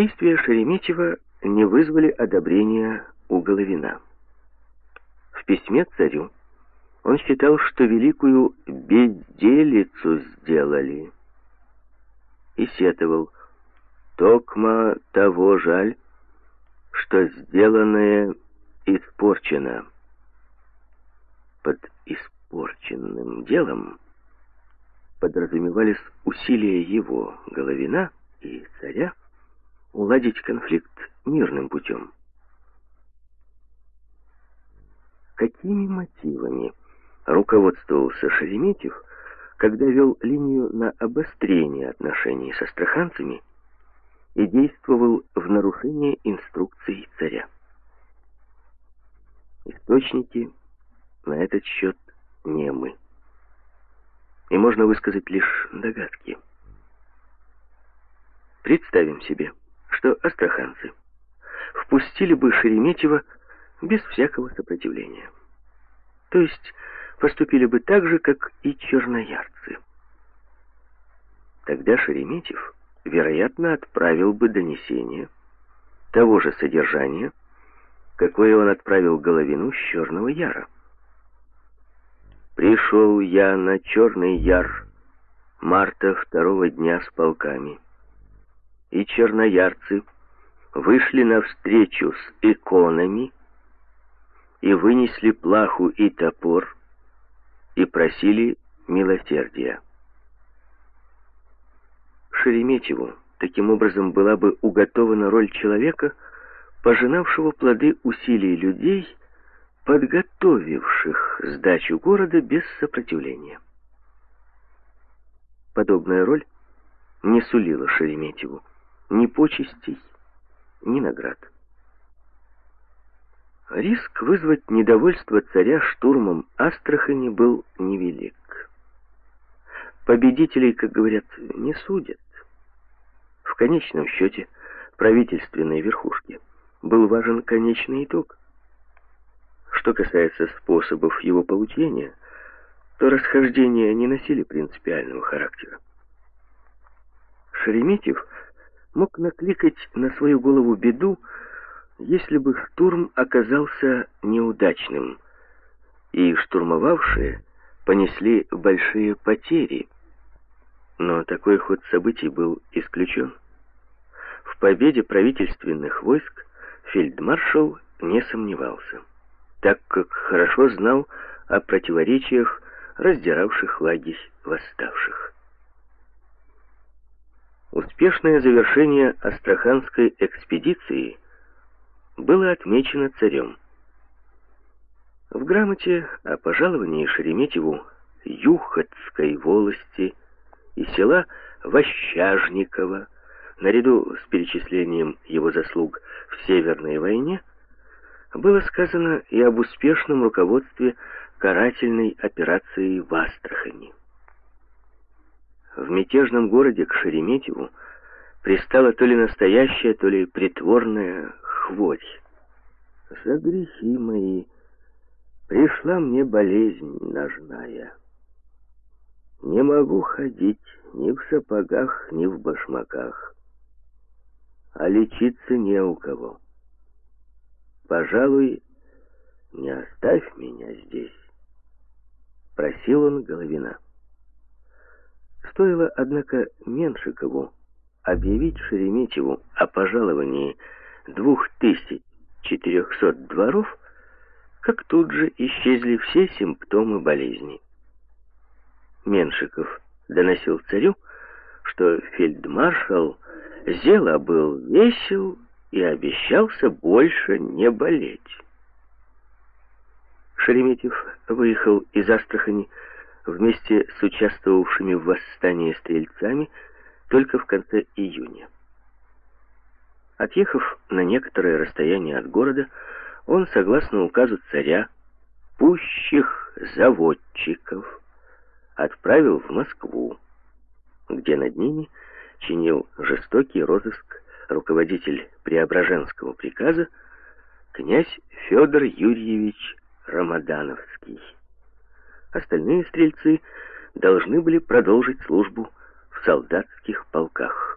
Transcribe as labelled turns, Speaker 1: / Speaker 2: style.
Speaker 1: Действия Шереметьева не вызвали одобрения у Головина. В письме царю он считал, что великую безделицу сделали, и сетовал, «Токма того жаль, что сделанное испорчено». Под испорченным делом подразумевались усилия его, Головина и царя, уладить конфликт мирным путем. Какими мотивами руководствовался Шереметьев, когда вел линию на обострение отношений с астраханцами и действовал в нарушение инструкций царя? Источники на этот счет не мы. И можно высказать лишь догадки. Представим себе, что астраханцы впустили бы Шереметьева без всякого сопротивления. То есть поступили бы так же, как и черноярцы. Тогда Шереметьев, вероятно, отправил бы донесение того же содержания, какое он отправил Головину с Черного Яра. Пришел я на Черный Яр марта второго дня с полками, и черноярцы вышли навстречу с иконами и вынесли плаху и топор и просили милосердия. Шереметьеву таким образом была бы уготована роль человека, пожинавшего плоды усилий людей, подготовивших сдачу города без сопротивления. Подобная роль не сулила Шереметьеву ни почестей, ни наград. Риск вызвать недовольство царя штурмом Астрахани был невелик. Победителей, как говорят, не судят. В конечном счете правительственной верхушке был важен конечный итог. Что касается способов его получения, то расхождения не носили принципиального характера. Шереметьев мог накликать на свою голову беду, если бы штурм оказался неудачным, и штурмовавшие понесли большие потери. Но такой ход событий был исключен. В победе правительственных войск фельдмаршал не сомневался, так как хорошо знал о противоречиях, раздиравших лагерь восставших. Успешное завершение Астраханской экспедиции было отмечено царем. В грамоте о пожаловании Шереметьеву Юхотской волости и села Вощажникова, наряду с перечислением его заслуг в Северной войне, было сказано и об успешном руководстве карательной операции в Астрахани. В мятежном городе к Шереметьеву пристала то ли настоящая, то ли притворная хворь. За грехи мои пришла мне болезнь ножная. Не могу ходить ни в сапогах, ни в башмаках, а лечиться не у кого. Пожалуй, не оставь меня здесь, просил он Головина. Стоило, однако, Меншикову объявить Шереметьеву о пожаловании двух тысяч четырехсот дворов, как тут же исчезли все симптомы болезни. Меншиков доносил царю, что фельдмаршал Зела был весел и обещался больше не болеть. Шереметьев выехал из Астрахани вместе с участвовавшими в восстании стрельцами только в конце июня. Отъехав на некоторое расстояние от города, он, согласно указу царя, пущих заводчиков отправил в Москву, где над ними чинил жестокий розыск руководитель Преображенского приказа князь Федор Юрьевич Рамадановский. Остальные стрельцы должны были продолжить службу в солдатских полках.